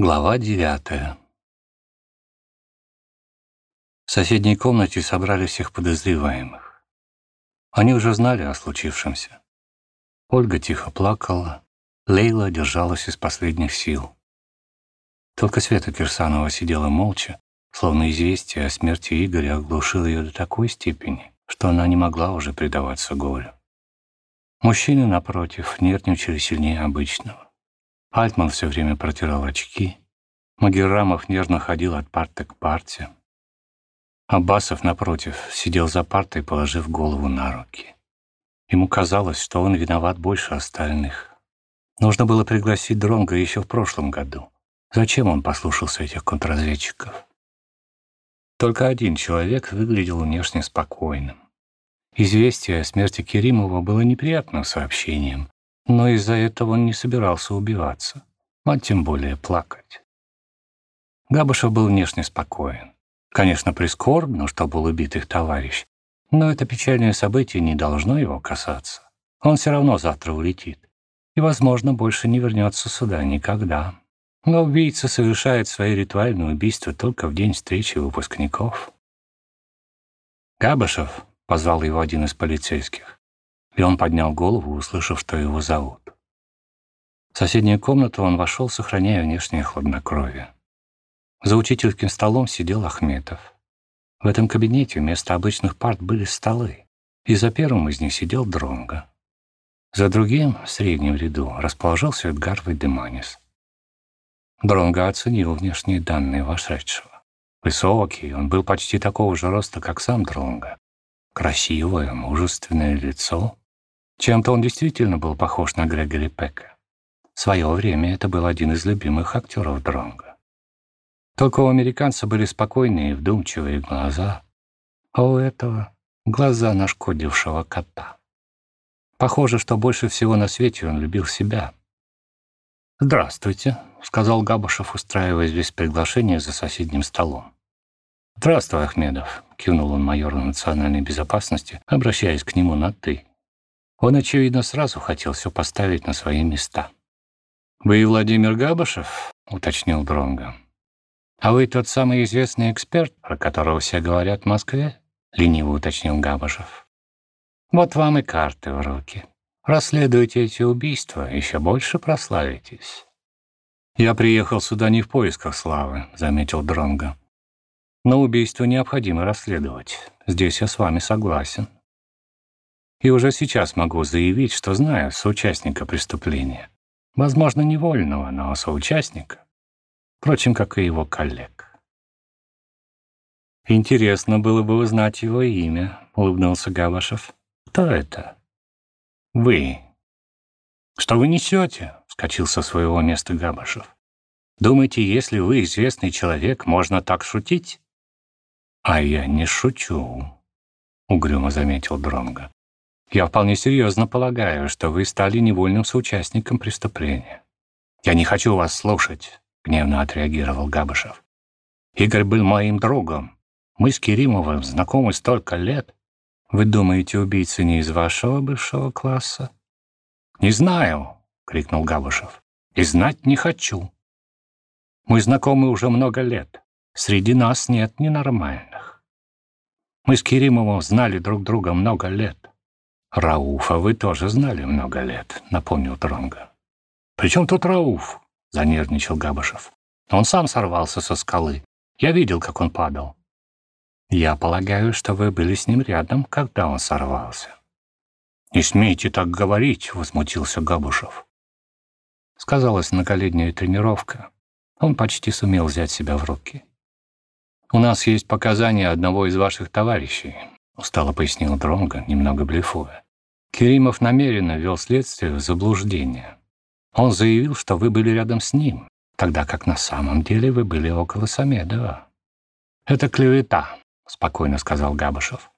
Глава девятая. В соседней комнате собрали всех подозреваемых. Они уже знали о случившемся. Ольга тихо плакала, Лейла держалась из последних сил. Только Света Кирсанова сидела молча, словно известие о смерти Игоря оглушило ее до такой степени, что она не могла уже предаваться горю. Мужчины, напротив, нервничали сильнее обычного. Альтман все время протирал очки. Магеррамов нервно ходил от парты к парте. Аббасов, напротив, сидел за партой, положив голову на руки. Ему казалось, что он виноват больше остальных. Нужно было пригласить Дронга еще в прошлом году. Зачем он послушался этих контрразведчиков? Только один человек выглядел внешне спокойным. Известие о смерти Керимова было неприятным сообщением, но из-за этого он не собирался убиваться, а тем более плакать. Габышев был внешне спокоен. Конечно, прискорбно, что был убит их товарищ, но это печальное событие не должно его касаться. Он все равно завтра улетит и, возможно, больше не вернется сюда никогда. Но убийца совершает свои ритуальные убийства только в день встречи выпускников. «Габышев», — позвал его один из полицейских, и он поднял голову, услышав, что его зовут. В соседнюю комнату он вошел, сохраняя внешнее хладнокровие. За учительским столом сидел Ахметов. В этом кабинете вместо обычных парт были столы, и за первым из них сидел Дронго. За другим, в среднем ряду, расположился Эдгар Вайдеманис. Дронго оценил внешние данные вошедшего. Высокий, он был почти такого же роста, как сам Дронго. Красивое, мужественное лицо, чем-то он действительно был похож на Грегори Пека. В свое время это был один из любимых актеров Дронга. Только у американца были спокойные и вдумчивые глаза, а у этого — глаза нашкодившего кота. Похоже, что больше всего на свете он любил себя. «Здравствуйте», — сказал Габушев, устраиваясь без приглашения за соседним столом. «Здравствуй, Ахмедов», — кивнул он майору национальной безопасности, обращаясь к нему на «ты». Он, очевидно, сразу хотел все поставить на свои места. «Вы Владимир Габышев?» — уточнил Дронго. «А вы тот самый известный эксперт, про которого все говорят в Москве?» — лениво уточнил Габышев. «Вот вам и карты в руки. Расследуйте эти убийства, еще больше прославитесь». «Я приехал сюда не в поисках славы», — заметил Дронго. «Но убийство необходимо расследовать. Здесь я с вами согласен. И уже сейчас могу заявить, что знаю соучастника преступления. Возможно, невольного, но соучастника. Впрочем, как и его коллег. «Интересно было бы узнать его имя», — улыбнулся Габашев. «Кто это?» «Вы». «Что вы несете?» — вскочил со своего места Габашев. «Думаете, если вы известный человек, можно так шутить?» «А я не шучу», — угрюмо заметил Дронга. Я вполне серьезно полагаю, что вы стали невольным соучастником преступления. Я не хочу вас слушать, гневно отреагировал Габышев. Игорь был моим другом. Мы с Керимовым знакомы столько лет. Вы думаете, убийца не из вашего бывшего класса? Не знаю, крикнул Габышев. И знать не хочу. Мы знакомы уже много лет. Среди нас нет ненормальных. Мы с Керимовым знали друг друга много лет. «Рауфа вы тоже знали много лет», — напомнил Тронга. «При чем тут Рауф?» — занервничал Габышев. «Он сам сорвался со скалы. Я видел, как он падал». «Я полагаю, что вы были с ним рядом, когда он сорвался». «Не смейте так говорить», — возмутился Габушев. Сказалась многолетняя тренировка. Он почти сумел взять себя в руки. «У нас есть показания одного из ваших товарищей устало пояснил Дронго, немного блефуя. Керимов намеренно ввел следствие в заблуждение. Он заявил, что вы были рядом с ним, тогда как на самом деле вы были около Самедова. «Это клевета», — спокойно сказал Габышев.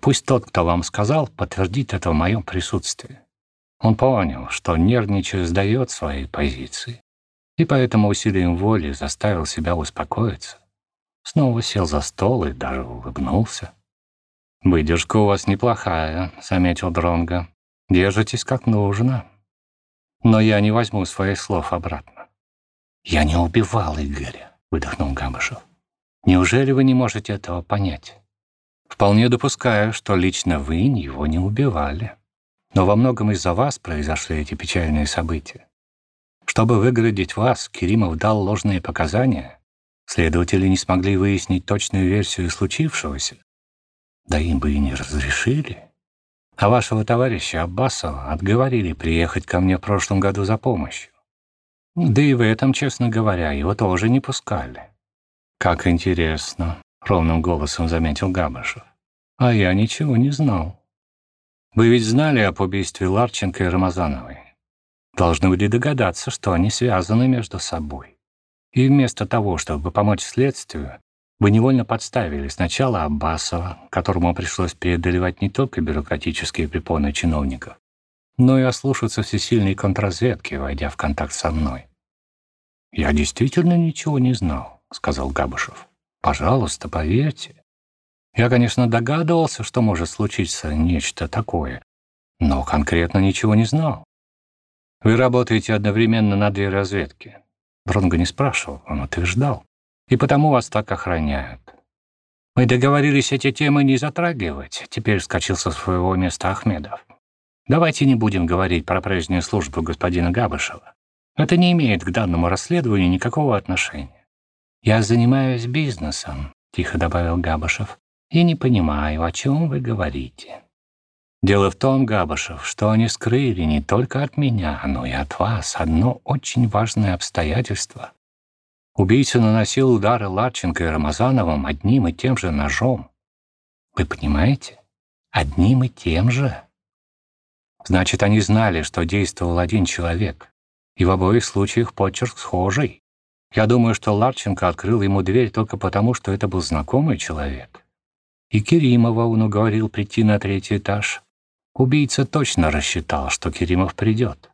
«Пусть тот, кто вам сказал, подтвердит это в моем присутствии». Он понял, что нервничая сдает свои позиции, и поэтому усилием воли заставил себя успокоиться. Снова сел за стол и даже улыбнулся. «Выдержка у вас неплохая», — заметил Дронго. «Держитесь как нужно. Но я не возьму своих слов обратно. «Я не убивал Игоря», — выдохнул Габышев. «Неужели вы не можете этого понять? Вполне допускаю, что лично вы его не убивали. Но во многом из-за вас произошли эти печальные события. Чтобы выгородить вас, Керимов дал ложные показания. Следователи не смогли выяснить точную версию случившегося. Да им бы и не разрешили. А вашего товарища Аббасова отговорили приехать ко мне в прошлом году за помощью. Да и в этом, честно говоря, его тоже не пускали. «Как интересно», — ровным голосом заметил Габышев. «А я ничего не знал. Вы ведь знали об убийстве Ларченко и Рамазановой. Должны были догадаться, что они связаны между собой. И вместо того, чтобы помочь следствию, вы невольно подставили сначала Аббасова, которому пришлось преодолевать не только бюрократические препоны чиновников, но и ослушаться всесильной контрразведки, войдя в контакт со мной. «Я действительно ничего не знал», — сказал Габышев. «Пожалуйста, поверьте. Я, конечно, догадывался, что может случиться нечто такое, но конкретно ничего не знал. Вы работаете одновременно на две разведки. Дронго не спрашивал, он утверждал. И потому вас так охраняют. Мы договорились эти темы не затрагивать. Теперь вскочил со своего места Ахмедов. Давайте не будем говорить про прежнюю службу господина Габышева. Это не имеет к данному расследованию никакого отношения. «Я занимаюсь бизнесом», — тихо добавил Габышев, «и не понимаю, о чем вы говорите». «Дело в том, Габышев, что они скрыли не только от меня, но и от вас одно очень важное обстоятельство. Убийца наносил удары Ларченко и Рамазановым одним и тем же ножом. Вы понимаете? Одним и тем же. Значит, они знали, что действовал один человек. И в обоих случаях почерк схожий. Я думаю, что Ларченко открыл ему дверь только потому, что это был знакомый человек. И Керимова он уговорил прийти на третий этаж. Убийца точно рассчитал, что Керимов придет.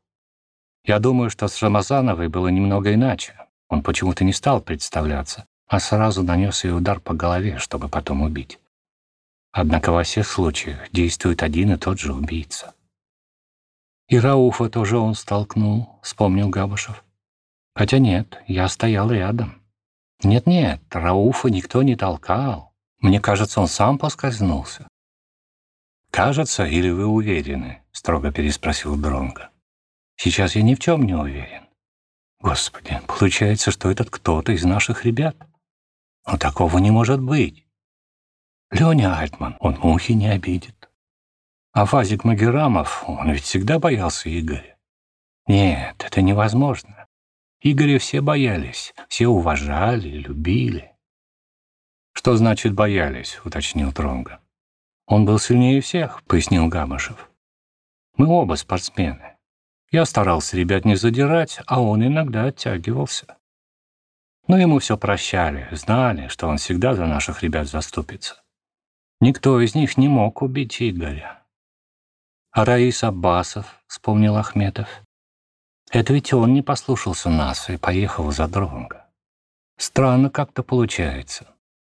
Я думаю, что с Рамазановой было немного иначе. Он почему-то не стал представляться, а сразу нанес ей удар по голове, чтобы потом убить. Однако во всех случаях действует один и тот же убийца. И Рауфа тоже он столкнул, вспомнил Габышев. Хотя нет, я стоял рядом. Нет-нет, Рауфа никто не толкал. Мне кажется, он сам поскользнулся. «Кажется, или вы уверены?» — строго переспросил Дронга. «Сейчас я ни в чем не уверен. Господи, получается, что этот кто-то из наших ребят. Но такого не может быть. Леня Альтман, он мухи не обидит. А Фазик Магерамов, он ведь всегда боялся Игоря. Нет, это невозможно. Игоря все боялись, все уважали, любили. «Что значит боялись?» — уточнил Тронга. «Он был сильнее всех», — пояснил Гамышев. «Мы оба спортсмены. Я старался ребят не задирать, а он иногда оттягивался. Но ему все прощали, знали, что он всегда за наших ребят заступится. Никто из них не мог убить Игоря. А Раис Аббасов, вспомнил Ахметов. Это ведь он не послушался нас и поехал за Дронго. Странно как-то получается.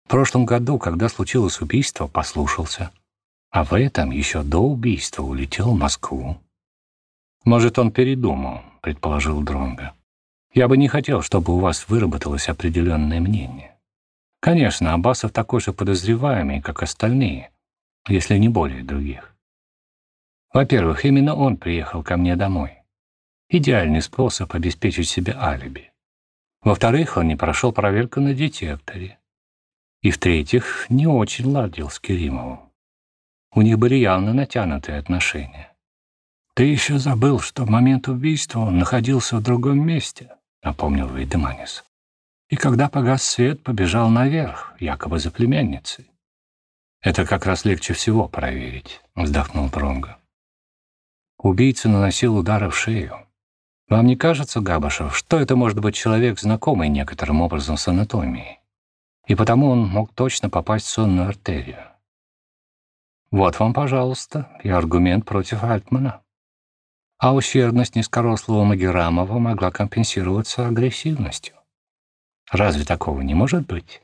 В прошлом году, когда случилось убийство, послушался. А в этом еще до убийства улетел в Москву. Может, он передумал, предположил Дронго. Я бы не хотел, чтобы у вас выработалось определенное мнение. Конечно, Аббасов такой же подозреваемый, как остальные, если не более других. Во-первых, именно он приехал ко мне домой. Идеальный способ обеспечить себе алиби. Во-вторых, он не прошел проверку на детекторе. И в-третьих, не очень ладил с Керимовым. У них были явно натянутые отношения. «Ты еще забыл, что в момент убийства он находился в другом месте», — напомнил Вейдеманис. «И когда погас свет, побежал наверх, якобы за племянницей». «Это как раз легче всего проверить», — вздохнул Тронго. Убийца наносил удары в шею. Вам не кажется, Габашев, что это может быть человек, знакомый некоторым образом с анатомией? И потому он мог точно попасть в сонную артерию. Вот вам, пожалуйста, и аргумент против Альтмана. А ущербность низкорослого Магерамова могла компенсироваться агрессивностью. Разве такого не может быть?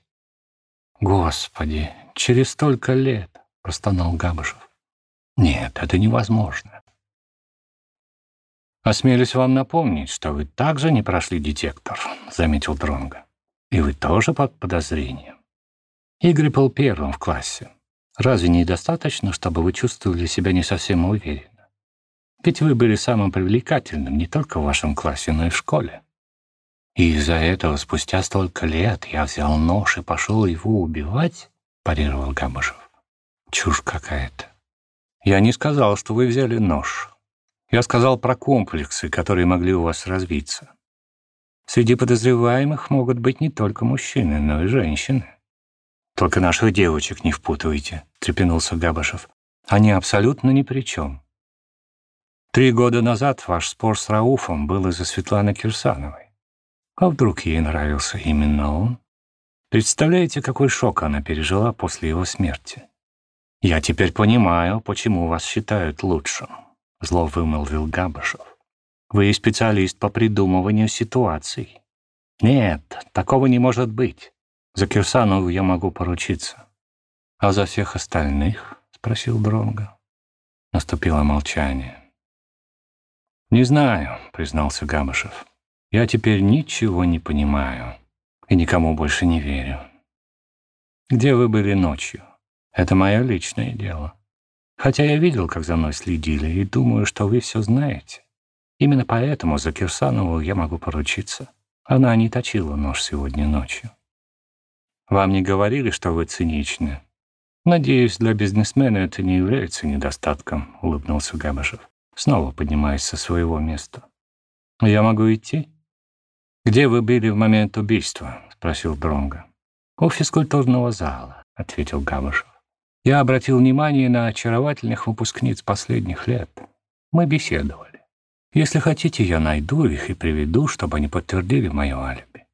Господи, через столько лет, простонал Габышев. Нет, это невозможно. «Осмелюсь вам напомнить, что вы также не прошли детектор», — заметил Дронго. «И вы тоже под подозрением. Игорь был первым в классе. Разве недостаточно, чтобы вы чувствовали себя не совсем уверенно? Ведь вы были самым привлекательным не только в вашем классе, но и в школе. И из-за этого спустя столько лет я взял нож и пошел его убивать?» — парировал Габышев. «Чушь какая-то. Я не сказал, что вы взяли нож. Я сказал про комплексы, которые могли у вас развиться. Среди подозреваемых могут быть не только мужчины, но и женщины. «Только наших девочек не впутывайте», — трепенулся Габышев. «Они абсолютно ни при чем. Три года назад ваш спор с Рауфом был из-за Светланы Кирсановой. А вдруг ей нравился именно он? Представляете, какой шок она пережила после его смерти? Я теперь понимаю, почему вас считают лучшим. — зло вымолвил Габышев. «Вы специалист по придумыванию ситуаций. Нет, такого не может быть. За Кирсанову я могу поручиться. А за всех остальных?» — спросил Дронго. Наступило молчание. «Не знаю», — признался Габышев. «Я теперь ничего не понимаю и никому больше не верю. Где вы были ночью? Это мое личное дело. Хотя я видел, как за мной следили, и думаю, что вы все знаете. Именно поэтому за Кирсанову я могу поручиться. Она не точила нож сегодня ночью. Вам не говорили, что вы циничны? Надеюсь, для бизнесмена это не является недостатком, улыбнулся Габышев, снова поднимаясь со своего места. Я могу идти? Где вы были в момент убийства? спросил Дронга. У физкультурного зала, ответил Габышев. Я обратил внимание на очаровательных выпускниц последних лет. Мы беседовали. Если хотите, я найду их и приведу, чтобы они подтвердили мое алиби.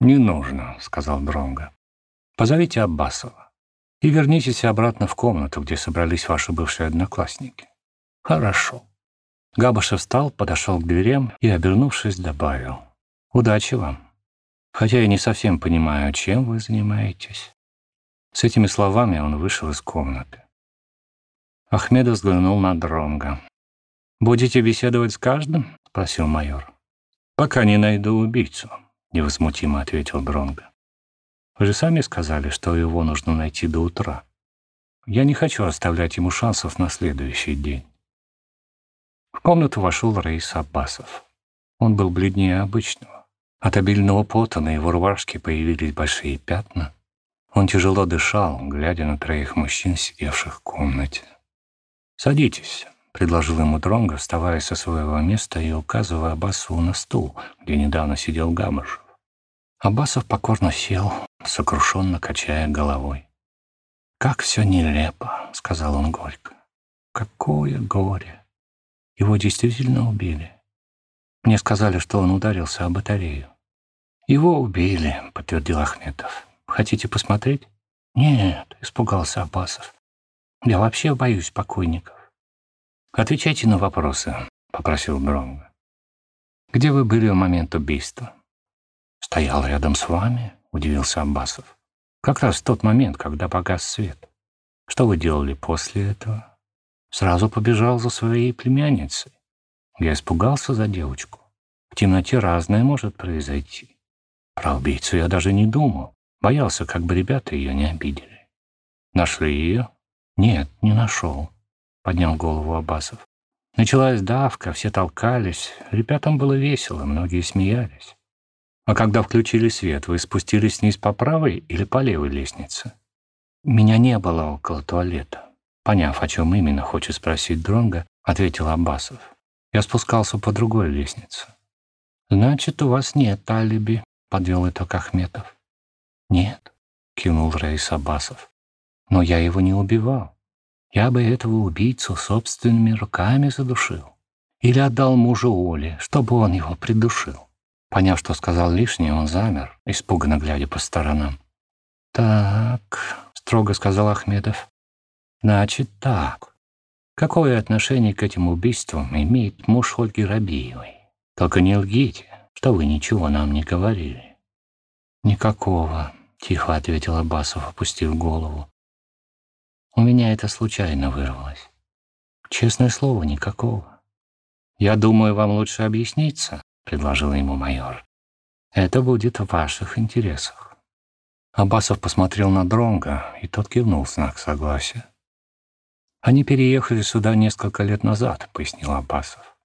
«Не нужно», — сказал Дронго. «Позовите Аббасова и вернитесь обратно в комнату, где собрались ваши бывшие одноклассники». «Хорошо». Габышев встал, подошел к дверям и, обернувшись, добавил. «Удачи вам. Хотя я не совсем понимаю, чем вы занимаетесь». С этими словами он вышел из комнаты. Ахмедов взглянул на Дронга. «Будете беседовать с каждым?» — спросил майор. «Пока не найду убийцу», — невозмутимо ответил Дронга. «Вы же сами сказали, что его нужно найти до утра. Я не хочу оставлять ему шансов на следующий день». В комнату вошел Раис Аббасов. Он был бледнее обычного. От обильного пота на его рубашке появились большие пятна, он тяжело дышал, глядя на троих мужчин, сидевших в комнате. «Садитесь», — предложил ему Дронго, вставая со своего места и указывая Аббасову на стул, где недавно сидел Гамышев. Аббасов покорно сел, сокрушенно качая головой. «Как все нелепо», — сказал он горько. «Какое горе! Его действительно убили. Мне сказали, что он ударился о батарею». «Его убили», — подтвердил Ахметов. Хотите посмотреть?» «Нет», — испугался Аббасов. «Я вообще боюсь покойников». «Отвечайте на вопросы», — попросил Бронго. «Где вы были в момент убийства?» «Стоял рядом с вами», — удивился Аббасов. «Как раз в тот момент, когда погас свет. Что вы делали после этого?» «Сразу побежал за своей племянницей. Я испугался за девочку. В темноте разное может произойти. Про убийцу я даже не думал. Боялся, как бы ребята ее не обидели. Нашли ее? Нет, не нашел, поднял голову Абасов. Началась давка, все толкались. Ребятам было весело, многие смеялись. А когда включили свет, вы спустились вниз по правой или по левой лестнице? Меня не было около туалета. Поняв, о чем именно хочет спросить Дронга, ответил Аббасов. Я спускался по другой лестнице. Значит, у вас нет алиби, подвел итог Ахметов. «Нет», — кивнул Раис Аббасов. «Но я его не убивал. Я бы этого убийцу собственными руками задушил. Или отдал мужу Оле, чтобы он его придушил». Поняв, что сказал лишнее, он замер, испуганно глядя по сторонам. «Так», — строго сказал Ахмедов. «Значит, так. Какое отношение к этим убийствам имеет муж Ольги Рабиевой? Только не лгите, что вы ничего нам не говорили». «Никакого», — тихо ответил Аббасов, опустив голову. «У меня это случайно вырвалось. Честное слово, никакого. «Я думаю, вам лучше объясниться», — предложил ему майор. «Это будет в ваших интересах». Аббасов посмотрел на Дронга, и тот кивнул знак согласия. «Они переехали сюда несколько лет назад», — пояснил Аббасов.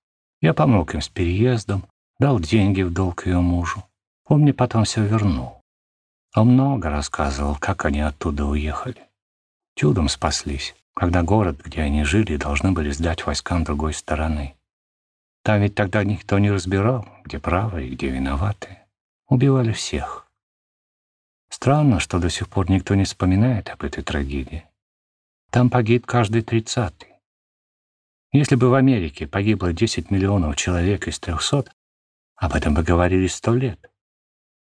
«Я помог им с переездом, дал деньги в долг ее мужу. Он мне потом все вернул. Он много рассказывал, как они оттуда уехали. Чудом спаслись, когда город, где они жили, должны были сдать войскам другой стороны. Там ведь тогда никто не разбирал, где правы и где виноваты. Убивали всех. Странно, что до сих пор никто не вспоминает об этой трагедии. Там погиб каждый тридцатый. Если бы в Америке погибло 10 миллионов человек из 300, об этом бы говорили сто лет.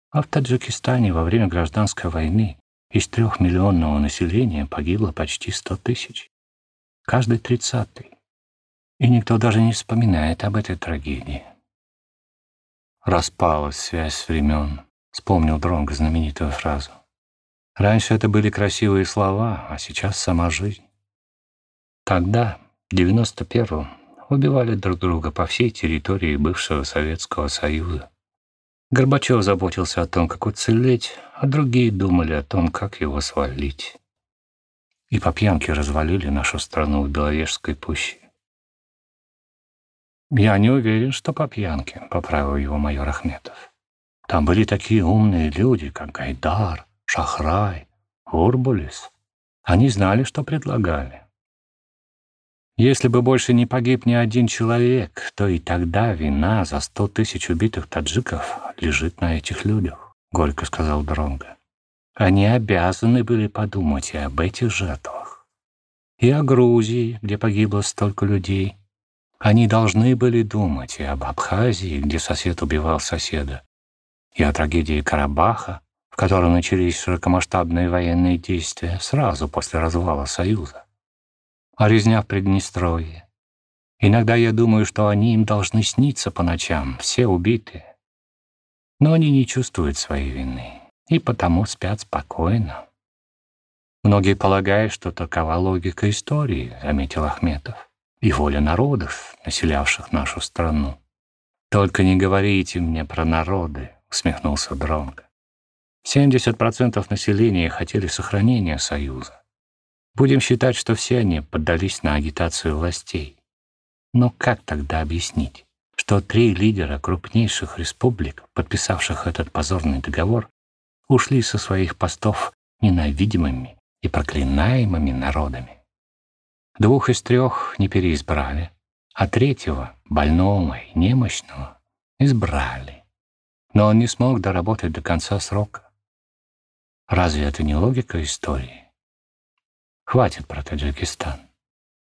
А в Таджикистане во время гражданской войны из трехмиллионного населения погибло почти сто тысяч. Каждый тридцатый. И никто даже не вспоминает об этой трагедии. Распалась связь времен, вспомнил Дронго знаменитую фразу. Раньше это были красивые слова, а сейчас сама жизнь. Тогда, в 91-м, убивали друг друга по всей территории бывшего Советского Союза. Горбачев заботился о том, как уцелеть, а другие думали о том, как его свалить. И по пьянке развалили нашу страну в Беловежской пуще. «Я не уверен, что по пьянке», — поправил его майор Ахметов. «Там были такие умные люди, как Гайдар, Шахрай, Урбулис. Они знали, что предлагали. Если бы больше не погиб ни один человек, то и тогда вина за сто тысяч убитых таджиков лежит на этих людях, — горько сказал Дронго. Они обязаны были подумать и об этих жертвах. И о Грузии, где погибло столько людей. Они должны были думать и об Абхазии, где сосед убивал соседа, и о трагедии Карабаха, котором начались широкомасштабные военные действия сразу после развала Союза а резня в Приднестровье. Иногда я думаю, что они им должны сниться по ночам, все убитые. Но они не чувствуют своей вины и потому спят спокойно. Многие полагают, что такова логика истории, заметил Ахметов, и воля народов, населявших нашу страну. Только не говорите мне про народы, усмехнулся Дронго. 70% населения хотели сохранения Союза. Будем считать, что все они поддались на агитацию властей. Но как тогда объяснить, что три лидера крупнейших республик, подписавших этот позорный договор, ушли со своих постов ненавидимыми и проклинаемыми народами? Двух из трех не переизбрали, а третьего, больного и немощного, избрали. Но он не смог доработать до конца срока. Разве это не логика истории? Хватит про Таджикистан.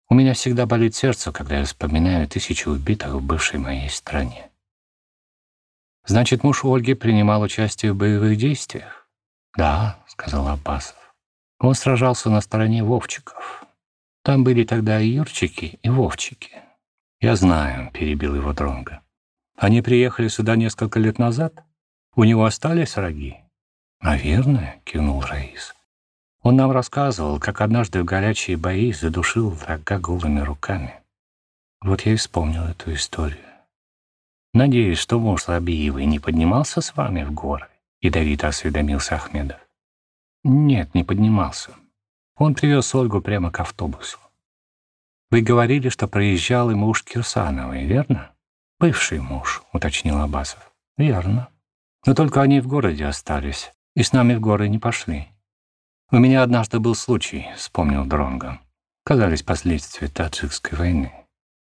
У меня всегда болит сердце, когда я вспоминаю тысячи убитых в бывшей моей стране. Значит, муж Ольги принимал участие в боевых действиях? Да, сказал Аббасов. Он сражался на стороне Вовчиков. Там были тогда и Юрчики, и Вовчики. Я знаю, перебил его Дронга. Они приехали сюда несколько лет назад? У него остались враги? Наверное, кивнул Раис. Он нам рассказывал, как однажды в горячие бои задушил врага голыми руками. Вот я и вспомнил эту историю. Надеюсь, что муж Лабиевой не поднимался с вами в горы? Ядовито осведомился Ахмедов. Нет, не поднимался. Он привез Ольгу прямо к автобусу. Вы говорили, что проезжал и муж Кирсановой, верно? Бывший муж, уточнил Абасов. Верно. Но только они в городе остались и с нами в горы не пошли. «У меня однажды был случай», — вспомнил Дронго. Казались последствия таджикской войны.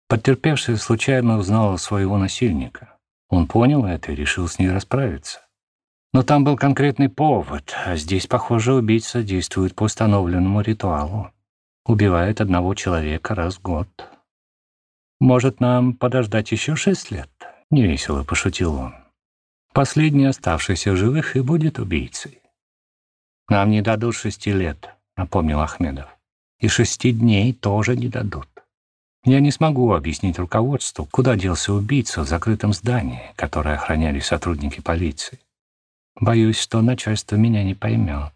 Потерпевший случайно узнал своего насильника. Он понял это и решил с ней расправиться. Но там был конкретный повод, а здесь, похоже, убийца действует по установленному ритуалу. Убивает одного человека раз в год. «Может, нам подождать еще шесть лет?» — невесело пошутил он. «Последний оставшийся живых и будет убийцей». «Нам не дадут шести лет», — напомнил Ахмедов. «И шести дней тоже не дадут. Я не смогу объяснить руководству, куда делся убийца в закрытом здании, которое охраняли сотрудники полиции. Боюсь, что начальство меня не поймет».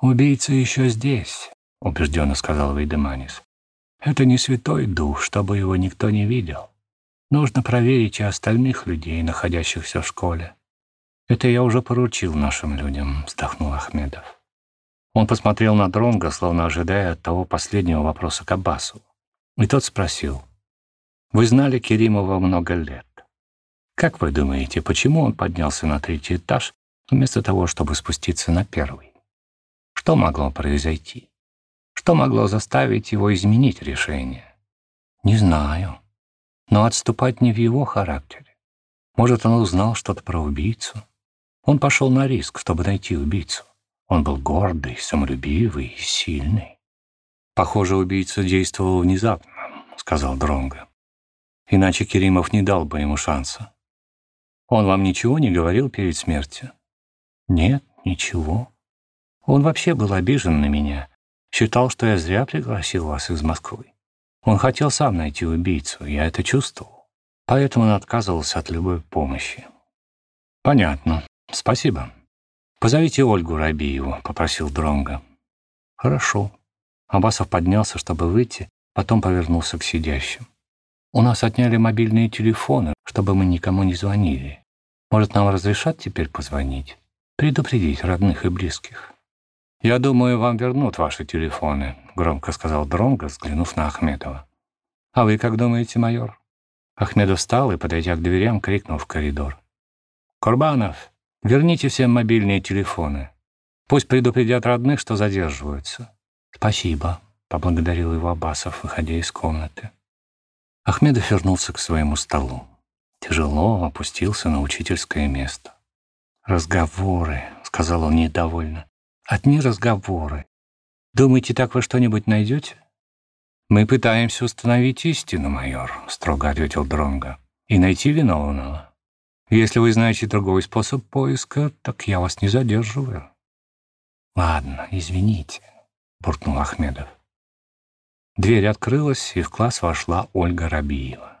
«Убийца еще здесь», — убежденно сказал Вейдеманис. «Это не святой дух, чтобы его никто не видел. Нужно проверить и остальных людей, находящихся в школе. Это я уже поручил нашим людям, вздохнул Ахмедов. Он посмотрел на Дронга, словно ожидая от того последнего вопроса к Аббасу. И тот спросил, «Вы знали Керимова много лет. Как вы думаете, почему он поднялся на третий этаж, вместо того, чтобы спуститься на первый? Что могло произойти? Что могло заставить его изменить решение? Не знаю. Но отступать не в его характере. Может, он узнал что-то про убийцу? Он пошел на риск, чтобы найти убийцу. Он был гордый, самолюбивый, сильный. Похоже, убийца действовал внезапно, сказал Дронго. Иначе Керимов не дал бы ему шанса. Он вам ничего не говорил перед смертью? Нет, ничего. Он вообще был обижен на меня. Считал, что я зря пригласил вас из Москвы. Он хотел сам найти убийцу, я это чувствовал. Поэтому он отказывался от любой помощи. Понятно. Спасибо. Позовите Ольгу Рабиеву, попросил Дронга. Хорошо. Абасов поднялся, чтобы выйти, потом повернулся к сидящим. У нас отняли мобильные телефоны, чтобы мы никому не звонили. Может, нам разрешат теперь позвонить? Предупредить родных и близких. «Я думаю, вам вернут ваши телефоны», — громко сказал Дронго, взглянув на Ахмедова. «А вы как думаете, майор?» Ахмедов встал и, подойдя к дверям, крикнул в коридор. «Курбанов, верните всем мобильные телефоны. Пусть предупредят родных, что задерживаются». «Спасибо», — поблагодарил его Абасов, выходя из комнаты. Ахмедов вернулся к своему столу. Тяжело опустился на учительское место. «Разговоры», — сказал он недовольно. «Одни разговоры. Думаете, так вы что-нибудь найдете?» «Мы пытаемся установить истину, майор», — строго ответил Дронго, «и найти виновного. Если вы знаете другой способ поиска, так я вас не задерживаю». «Ладно, извините», — буркнул Ахмедов. Дверь открылась, и в класс вошла Ольга Рабиева.